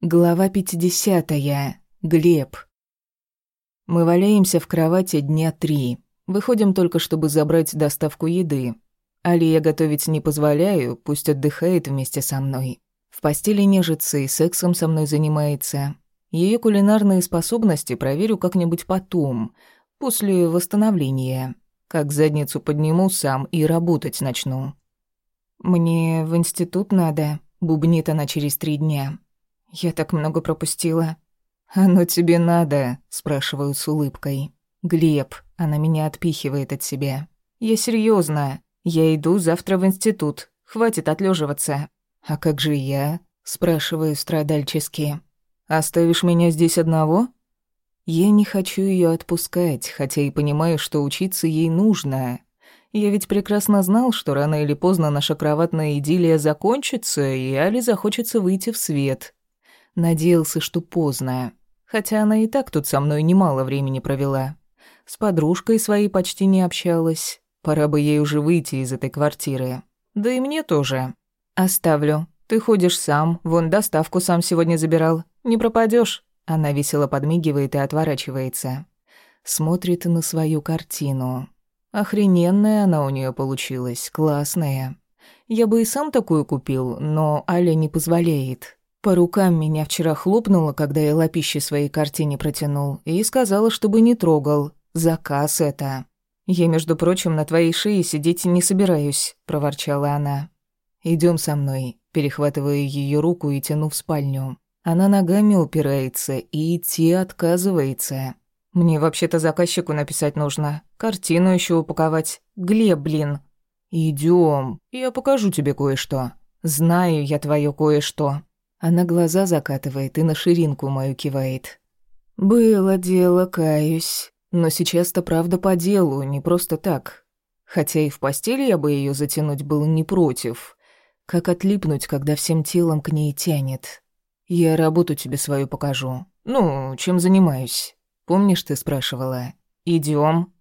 Глава 50. Глеб. Мы валяемся в кровати дня три. Выходим только, чтобы забрать доставку еды. Али я готовить не позволяю, пусть отдыхает вместе со мной. В постели нежится и сексом со мной занимается. Ее кулинарные способности проверю как-нибудь потом, после восстановления. Как задницу подниму сам и работать начну. «Мне в институт надо», — бубнит она через три дня. Я так много пропустила. Оно тебе надо, спрашиваю с улыбкой. Глеб, она меня отпихивает от себя. Я серьезно. Я иду завтра в институт. Хватит отлеживаться. А как же я? спрашиваю страдальчески. Оставишь меня здесь одного? Я не хочу ее отпускать, хотя и понимаю, что учиться ей нужно. Я ведь прекрасно знал, что рано или поздно наша кроватная идиллия закончится, и Али захочется выйти в свет. Надеялся, что поздно. Хотя она и так тут со мной немало времени провела. С подружкой своей почти не общалась. Пора бы ей уже выйти из этой квартиры. Да и мне тоже. Оставлю. Ты ходишь сам, вон доставку сам сегодня забирал. Не пропадешь. Она весело подмигивает и отворачивается. Смотрит на свою картину. Охрененная она у нее получилась, классная. Я бы и сам такую купил, но Аля не позволяет. По рукам меня вчера хлопнула, когда я лапище своей картине протянул, и сказала, чтобы не трогал. Заказ это. «Я, между прочим, на твоей шее сидеть не собираюсь», — проворчала она. Идем со мной», — перехватываю ее руку и тяну в спальню. Она ногами упирается и идти отказывается. «Мне вообще-то заказчику написать нужно, картину еще упаковать. Глеб, блин». Идем, я покажу тебе кое-что. Знаю я твое кое-что». Она глаза закатывает и на ширинку мою кивает. «Было дело, каюсь. Но сейчас-то правда по делу, не просто так. Хотя и в постели я бы ее затянуть был не против. Как отлипнуть, когда всем телом к ней тянет? Я работу тебе свою покажу. Ну, чем занимаюсь? Помнишь, ты спрашивала? Идем.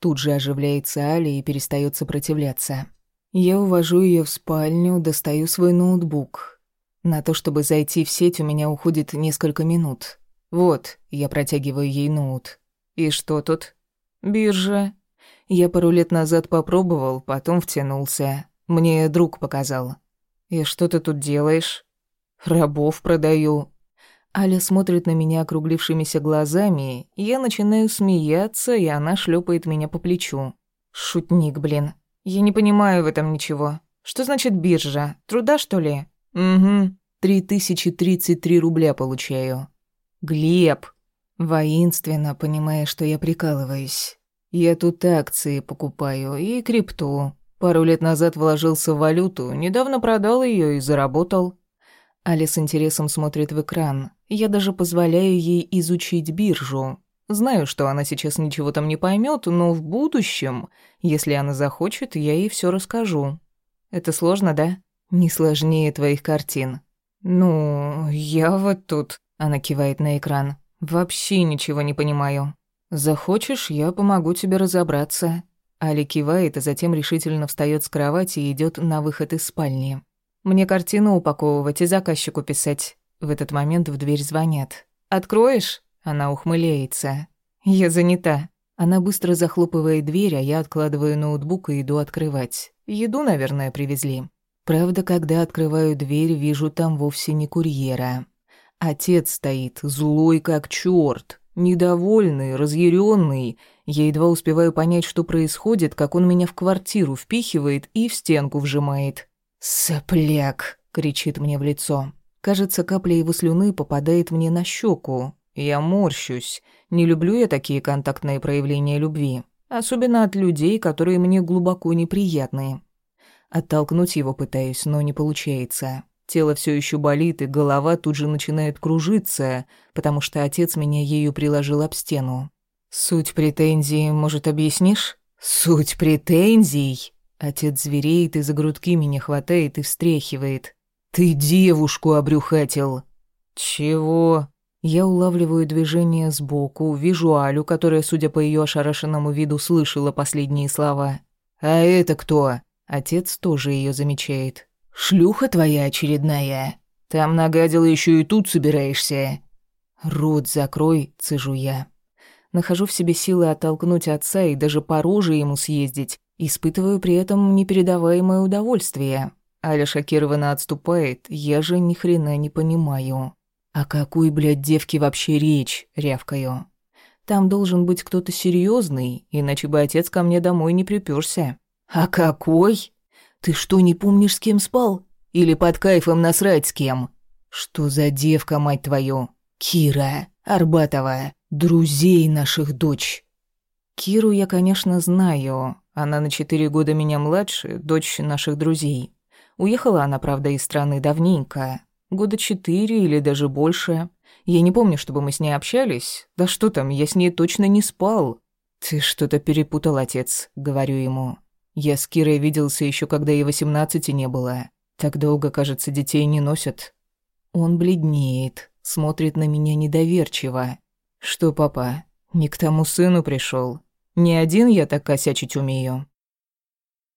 Тут же оживляется Али и перестает сопротивляться. Я увожу ее в спальню, достаю свой ноутбук. На то, чтобы зайти в сеть, у меня уходит несколько минут. Вот, я протягиваю ей ноут. И что тут? Биржа. Я пару лет назад попробовал, потом втянулся. Мне друг показал. И что ты тут делаешь? Рабов продаю. Аля смотрит на меня округлившимися глазами, я начинаю смеяться, и она шлепает меня по плечу. Шутник, блин. Я не понимаю в этом ничего. Что значит биржа? Труда, что ли? Угу. Три тысячи тридцать три рубля получаю. Глеб. Воинственно, понимая, что я прикалываюсь. Я тут акции покупаю и крипту. Пару лет назад вложился в валюту, недавно продал ее и заработал. Али с интересом смотрит в экран. Я даже позволяю ей изучить биржу. Знаю, что она сейчас ничего там не поймет, но в будущем, если она захочет, я ей все расскажу. Это сложно, да? Не сложнее твоих картин. «Ну, я вот тут», — она кивает на экран. «Вообще ничего не понимаю. Захочешь, я помогу тебе разобраться». Али кивает, а затем решительно встает с кровати и идет на выход из спальни. «Мне картину упаковывать и заказчику писать». В этот момент в дверь звонят. «Откроешь?» Она ухмыляется. «Я занята». Она быстро захлопывает дверь, а я откладываю ноутбук и иду открывать. Еду, наверное, привезли. Правда, когда открываю дверь, вижу там вовсе не курьера. Отец стоит, злой как чёрт, недовольный, разъяренный. Я едва успеваю понять, что происходит, как он меня в квартиру впихивает и в стенку вжимает. «Сопляк!» — кричит мне в лицо. Кажется, капля его слюны попадает мне на щеку. Я морщусь. Не люблю я такие контактные проявления любви. Особенно от людей, которые мне глубоко неприятны. Оттолкнуть его пытаюсь, но не получается. Тело все еще болит, и голова тут же начинает кружиться, потому что отец меня ею приложил об стену. «Суть претензий, может, объяснишь?» «Суть претензий?» Отец звереет и за грудки меня хватает и встряхивает. «Ты девушку обрюхатил!» «Чего?» Я улавливаю движение сбоку, вижу Алю, которая, судя по ее ошарашенному виду, слышала последние слова. «А это кто?» Отец тоже ее замечает. «Шлюха твоя очередная. Там нагадила еще и тут собираешься. Рот закрой, цежу я. Нахожу в себе силы оттолкнуть отца и даже по роже ему съездить. Испытываю при этом непередаваемое удовольствие. Аля шокированно отступает, я же ни хрена не понимаю. О какой, блядь, девке вообще речь, рявкаю. Там должен быть кто-то серьезный, иначе бы отец ко мне домой не припёрся. А какой? Ты что, не помнишь, с кем спал? Или под кайфом насрать с кем? Что за девка, мать твою? Кира, Арбатова, друзей наших дочь. Киру я, конечно, знаю. Она на четыре года меня младше, дочь наших друзей. Уехала она, правда, из страны давненько. Года четыре или даже больше. Я не помню, чтобы мы с ней общались. Да что там, я с ней точно не спал. Ты что-то перепутал, отец, говорю ему. Я с Кирой виделся еще, когда ей восемнадцати не было. Так долго, кажется, детей не носят. Он бледнеет, смотрит на меня недоверчиво. Что, папа, не к тому сыну пришел? Не один я так косячить умею.